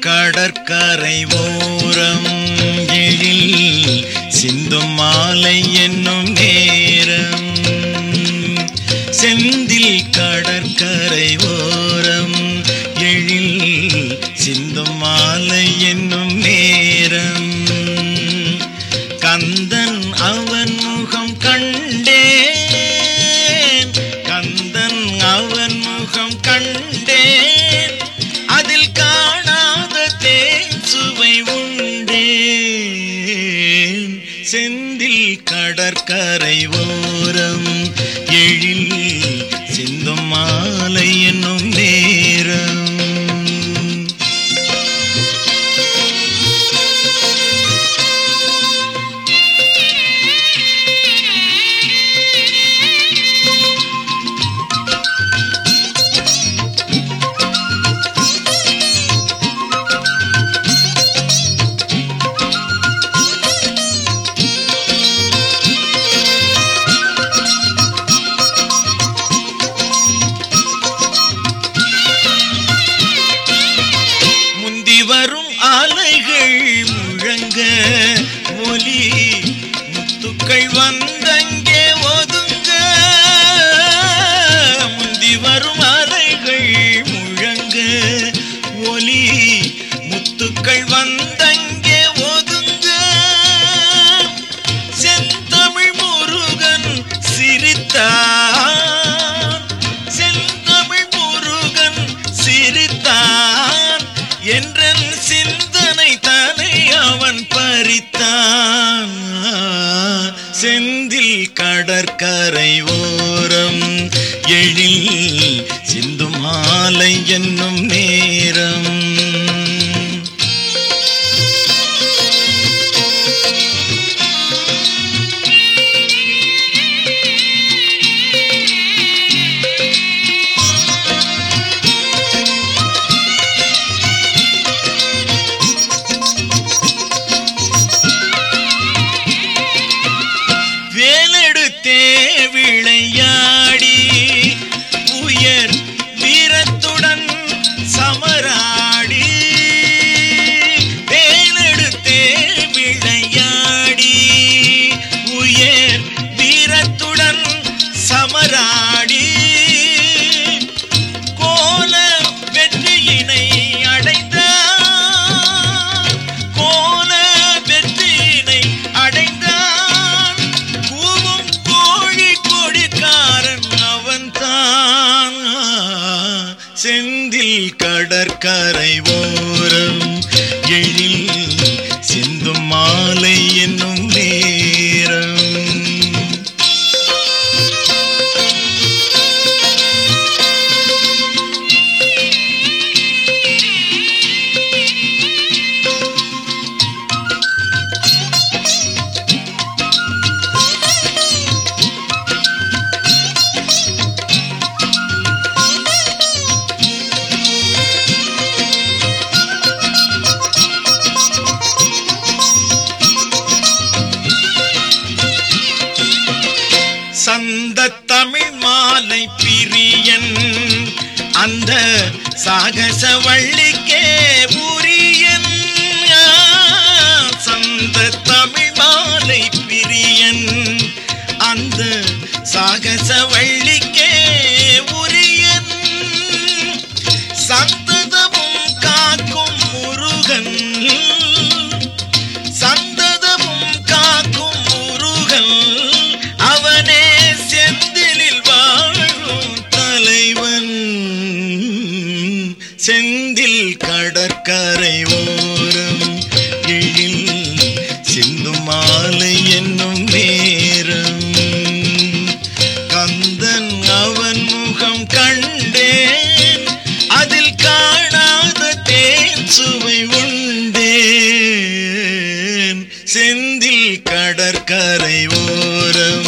கடற்கரை ஓரம் எழில் சிந்தும் மாலை என்னும் நேரம். செந்தில் கடற்கரை ஓரம் எழில் சிந்தும் மாலை என்னும் நேரம். கடற்கரை மக்கள் வந்தங்கே ஒதுங்க. முந்தி வரும் அறைகள் முழங்க. ஒலி முத்துக்கள் வந்தங்கே ஒதுங்க. செந்தமிழ் முருகன் சிரித்தான். செந்தமிழ் முருகன் சிரித்தான். என்றன் சிந்தனை தானே அவன் பறித்தான். கடற்கரை ஓரம் எழில் சிந்து மாலை என்னும் நேரம். செந்தில் கடற்கரை ஓரம் எழில் சிந்தும் மாலை என்னும் சாகச கரை ஓரம் எழில் சிந்து மாலை என்னும் நேரம். கந்தன் அவன் முகம் கண்டேன் அதில் காணாத தேன் சுவை உண்டேன். செந்தில் கடற்கரை ஓரம்